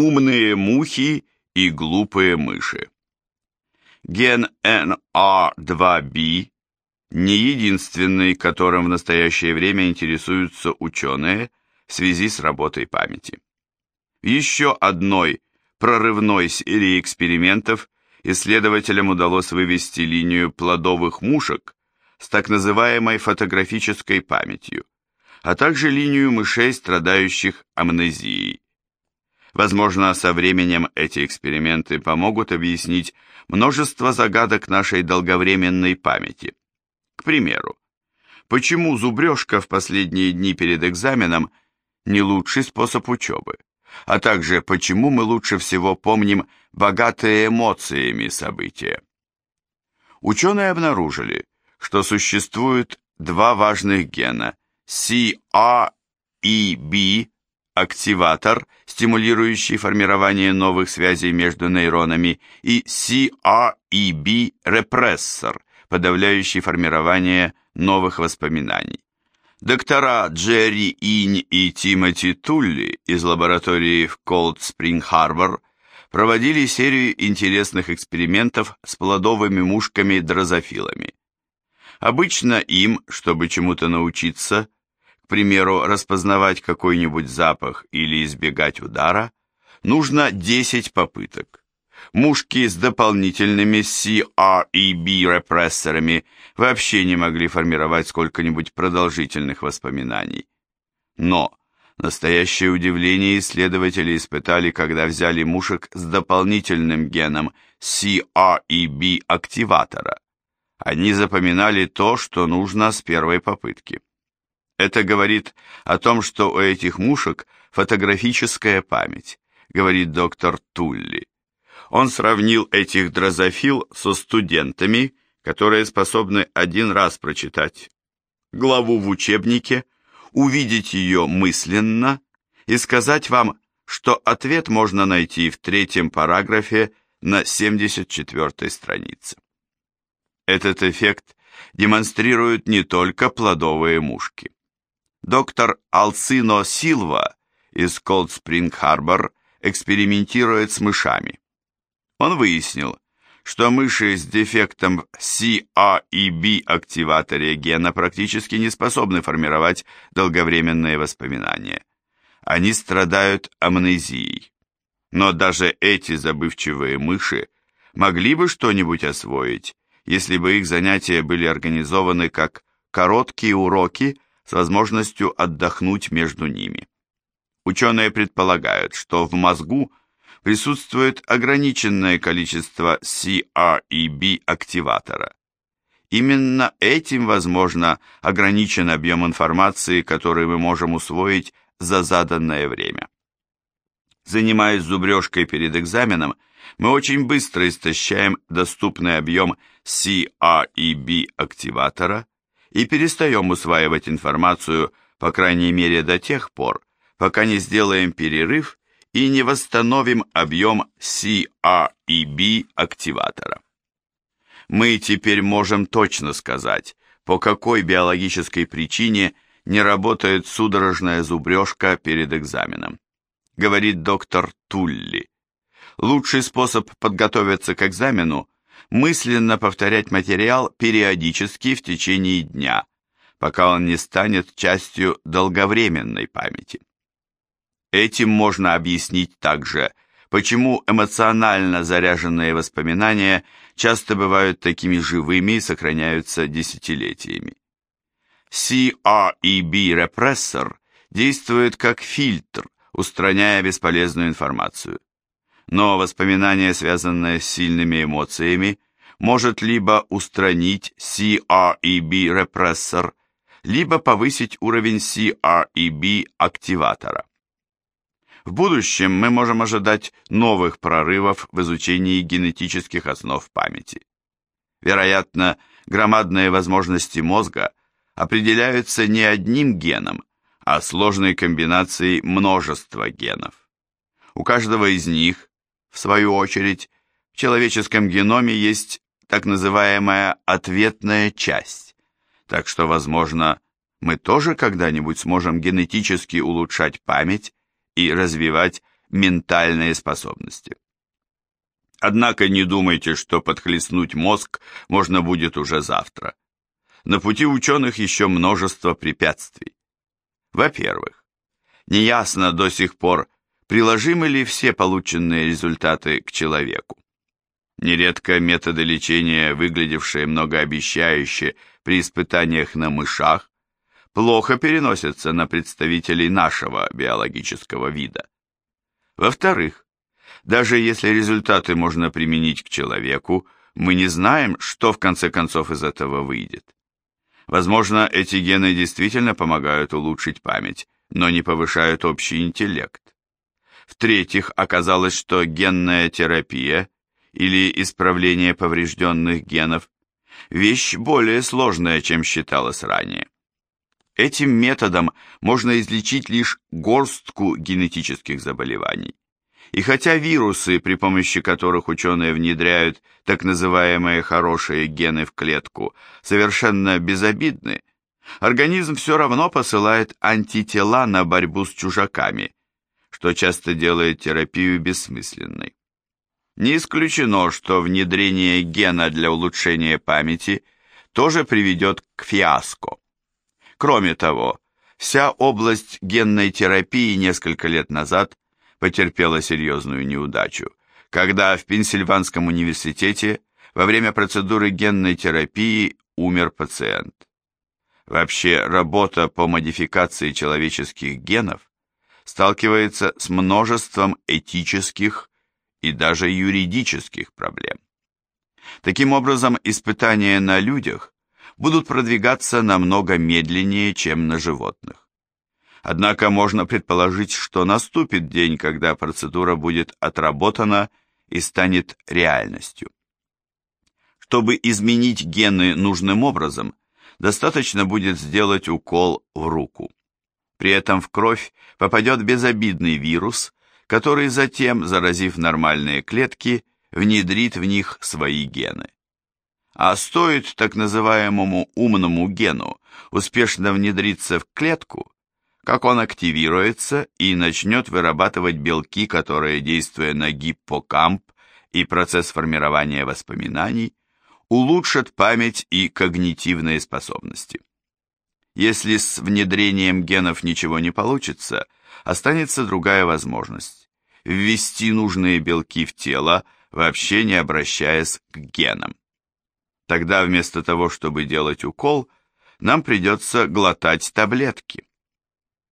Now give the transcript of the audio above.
Умные мухи и глупые мыши. Ген NR2B не единственный, которым в настоящее время интересуются ученые в связи с работой памяти. Еще одной прорывной серии экспериментов исследователям удалось вывести линию плодовых мушек с так называемой фотографической памятью, а также линию мышей, страдающих амнезией. Возможно, со временем эти эксперименты помогут объяснить множество загадок нашей долговременной памяти. К примеру, почему зубрежка в последние дни перед экзаменом не лучший способ учебы, а также почему мы лучше всего помним богатые эмоциями события. Ученые обнаружили, что существует два важных гена CREB, активатор, стимулирующий формирование новых связей между нейронами, и CREB, репрессор, подавляющий формирование новых воспоминаний. Доктора Джерри Инь и Тимоти Тулли из лаборатории в Harbor проводили серию интересных экспериментов с плодовыми мушками-дрозофилами. Обычно им, чтобы чему-то научиться, примеру, распознавать какой-нибудь запах или избегать удара, нужно 10 попыток. Мушки с дополнительными CREB-репрессорами вообще не могли формировать сколько-нибудь продолжительных воспоминаний. Но настоящее удивление исследователи испытали, когда взяли мушек с дополнительным геном CREB-активатора. Они запоминали то, что нужно с первой попытки. Это говорит о том, что у этих мушек фотографическая память, говорит доктор Тулли. Он сравнил этих дрозофил со студентами, которые способны один раз прочитать главу в учебнике, увидеть ее мысленно и сказать вам, что ответ можно найти в третьем параграфе на 74 странице. Этот эффект демонстрируют не только плодовые мушки. Доктор Алцино Силва из Harbor экспериментирует с мышами. Он выяснил, что мыши с дефектом CREB активаторе гена практически не способны формировать долговременные воспоминания. Они страдают амнезией. Но даже эти забывчивые мыши могли бы что-нибудь освоить, если бы их занятия были организованы как короткие уроки с возможностью отдохнуть между ними. Ученые предполагают, что в мозгу присутствует ограниченное количество CREB активатора. Именно этим, возможно, ограничен объем информации, который мы можем усвоить за заданное время. Занимаясь зубрежкой перед экзаменом, мы очень быстро истощаем доступный объем CREB активатора и перестаем усваивать информацию, по крайней мере до тех пор, пока не сделаем перерыв и не восстановим объем CREB активатора. Мы теперь можем точно сказать, по какой биологической причине не работает судорожная зубрежка перед экзаменом, говорит доктор Тулли. Лучший способ подготовиться к экзамену – мысленно повторять материал периодически в течение дня, пока он не станет частью долговременной памяти. Этим можно объяснить также, почему эмоционально заряженные воспоминания часто бывают такими живыми и сохраняются десятилетиями. CREB-репрессор действует как фильтр, устраняя бесполезную информацию. Но воспоминание, связанное с сильными эмоциями, может либо устранить CREB-репрессор, либо повысить уровень CREB-активатора. В будущем мы можем ожидать новых прорывов в изучении генетических основ памяти. Вероятно, громадные возможности мозга определяются не одним геном, а сложной комбинацией множества генов. У каждого из них, в свою очередь, в человеческом геноме есть так называемая ответная часть, так что, возможно, мы тоже когда-нибудь сможем генетически улучшать память и развивать ментальные способности. Однако не думайте, что подхлестнуть мозг можно будет уже завтра. На пути ученых еще множество препятствий. Во-первых, неясно до сих пор, приложимы ли все полученные результаты к человеку. Нередко методы лечения, выглядевшие многообещающе при испытаниях на мышах, плохо переносятся на представителей нашего биологического вида. Во-вторых, даже если результаты можно применить к человеку, мы не знаем, что в конце концов из этого выйдет. Возможно, эти гены действительно помогают улучшить память, но не повышают общий интеллект. В-третьих, оказалось, что генная терапия или исправление поврежденных генов – вещь более сложная, чем считалось ранее. Этим методом можно излечить лишь горстку генетических заболеваний. И хотя вирусы, при помощи которых ученые внедряют так называемые хорошие гены в клетку, совершенно безобидны, организм все равно посылает антитела на борьбу с чужаками, что часто делает терапию бессмысленной. Не исключено, что внедрение гена для улучшения памяти тоже приведет к фиаско. Кроме того, вся область генной терапии несколько лет назад потерпела серьезную неудачу, когда в Пенсильванском университете во время процедуры генной терапии умер пациент. Вообще, работа по модификации человеческих генов сталкивается с множеством этических и даже юридических проблем. Таким образом, испытания на людях будут продвигаться намного медленнее, чем на животных. Однако можно предположить, что наступит день, когда процедура будет отработана и станет реальностью. Чтобы изменить гены нужным образом, достаточно будет сделать укол в руку. При этом в кровь попадет безобидный вирус, который затем, заразив нормальные клетки, внедрит в них свои гены. А стоит так называемому умному гену успешно внедриться в клетку, как он активируется и начнет вырабатывать белки, которые, действуя на гиппокамп и процесс формирования воспоминаний, улучшат память и когнитивные способности. Если с внедрением генов ничего не получится, останется другая возможность – ввести нужные белки в тело, вообще не обращаясь к генам. Тогда вместо того, чтобы делать укол, нам придется глотать таблетки.